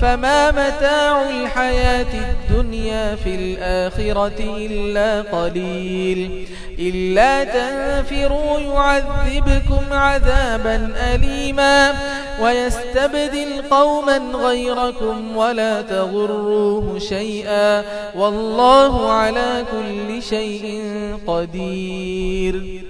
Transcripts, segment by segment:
فما متاع الحياة الدنيا في الآخرة إلا قليل. إلا تنفروا يعذبكم عذابا أليما. ويستبدل قوما غيركم ولا تغروه شيئا. والله على كل شيء قدير.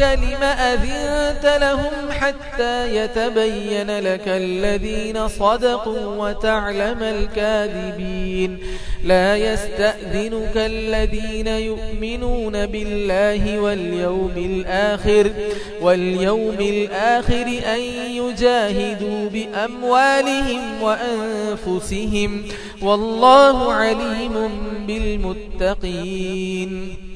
لم أذنت لهم حتى يتبين لك الذين صدقوا وتعلم الكاذبين. لا يستأذنك الذين يؤمنون بالله واليوم الآخر واليوم الآخر أن يجاهدوا بأموالهم وأنفسهم. والله عليم بالمتقين.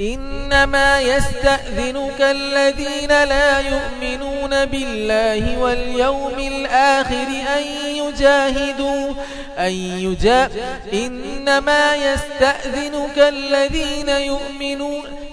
إنما يستأذنك الذين لا يؤمنون بالله واليوم الآخر أن يجاهدوا أن يجا إنما يستأذنك الذين يؤمنون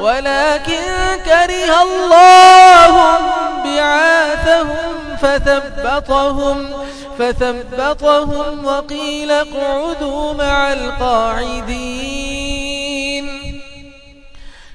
ولكن كره الله بعاثهم فثبطهم فثبطهم وقيل اقعدوا مع القاعدين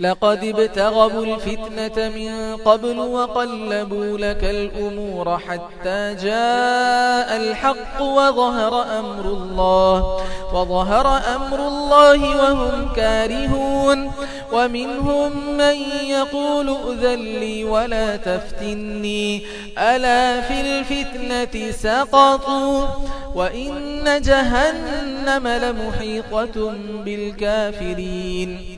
لقد ابتغوا الفتنة من قبل وقلبوا لك الأمور حتى جاء الحق وظهر أمر الله وظهر أمر الله وهم كارهون. ومنهم من يقول أذن لي ولا تفتني ألا في الفتنة سقطوا؟ وإن جهنم لمحيطة بالكافرين.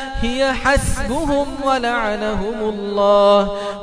هي حسبهم ولعنهم الله.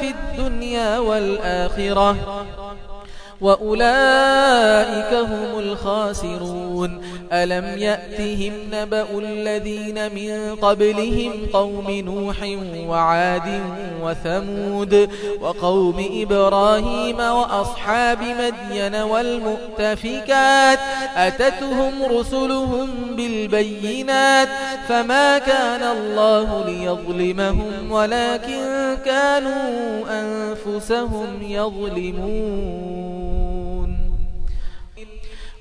في الدنيا والآخرة وأولئك هم الخاسرون. ألم يأتهم نبأ الذين من قبلهم قوم نوح وعاد وثمود وقوم إبراهيم وأصحاب مدين والمؤتفكات؟ أتتهم رسلهم بالبينات؟ فما كان الله ليظلمهم ولكن كانوا أنفسهم يظلمون.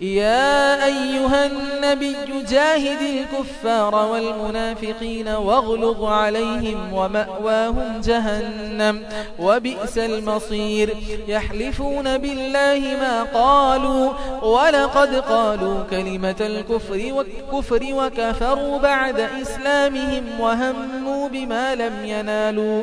يا أيها النبي جاهد الكفار والمنافقين واغلظ عليهم ومأواهم جهنم وبئس المصير. يحلفون بالله ما قالوا ولقد قالوا كلمة الكفر والكفر وكفروا بعد إسلامهم وهموا بما لم ينالوا.